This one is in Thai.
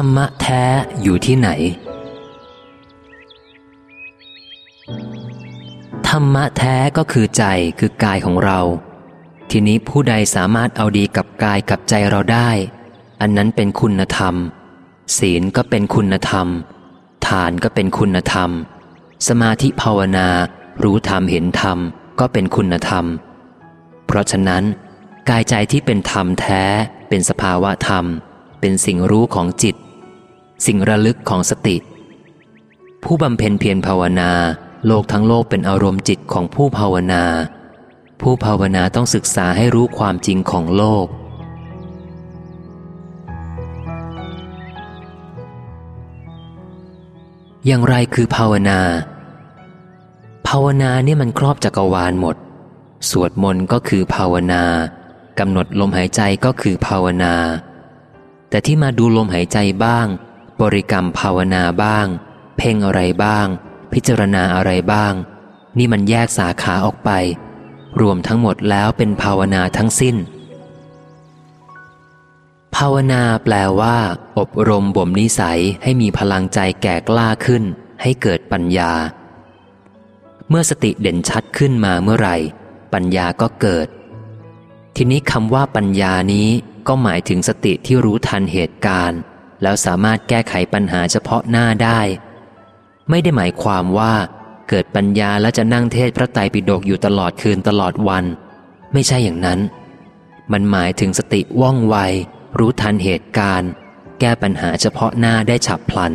ธรรมะแท้อยู่ที่ไหน ธรรมะแท้ก็คือใจคือกายของเรา ทีนี้ผู้ใดสามารถเอาดีกับกายกับใจเราได้ อันนั้นเป็นคุณธรรม ศีลก็เป็นคุณธรรมฐานก็เป็นคุณธรรม สมาธิภาวนา รู้ธรรมเห็นธรรมก็เป็นคุณธรรม เพราะฉะนั้น กายใจที่เป็นธรรมแท้ เป็นสภาวะธรรมเป็นสิ่งรู้ของจิต สิ่งระลึกของสติ ผู้บำเพ็ญเพียรภาวนา โลกทั้งโลกเป็นอารมณ์จิตของผู้ภาวนา ผู้ภาวนาต้องศึกษาให้รู้ความจริงของโลก อย่างไรคือภาวนา ภาวนาเนี่ยมันครอบจักรวาลหมด สวดมนต์ก็คือภาวนากำหนดลมหายใจก็คือภาวนา แต่ที่มาดูลมหายใจบ้าง บริกรรมภาวนาบ้าง เพ่งอะไรบ้าง พิจารณาอะไรบ้าง นี่มันแยกสาขาออกไป รวมทั้งหมดแล้วเป็นภาวนาทั้งสิ้น ภาวนาแปลว่า อบรมบ่มนิสัยให้มีพลังใจแก่กล้าขึ้น ให้เกิดปัญญา เมื่อสติเด่นชัดขึ้นมาเมื่อไหร่ ปัญญาก็เกิด ทีนี้คำว่าปัญญานี้ก็หมายถึงสติที่รู้ทันเหตุการณ์ แล้วสามารถแก้ไขปัญหาเฉพาะหน้าได้ ไม่ได้หมายความว่า เกิดปัญญาแล้วจะนั่งเทศพระไตรปิฎกอยู่ตลอดคืนตลอดวัน ไม่ใช่อย่างนั้น มันหมายถึงสติว่องไว รู้ทันเหตุการณ์ แก้ปัญหาเฉพาะหน้าได้ฉับพลัน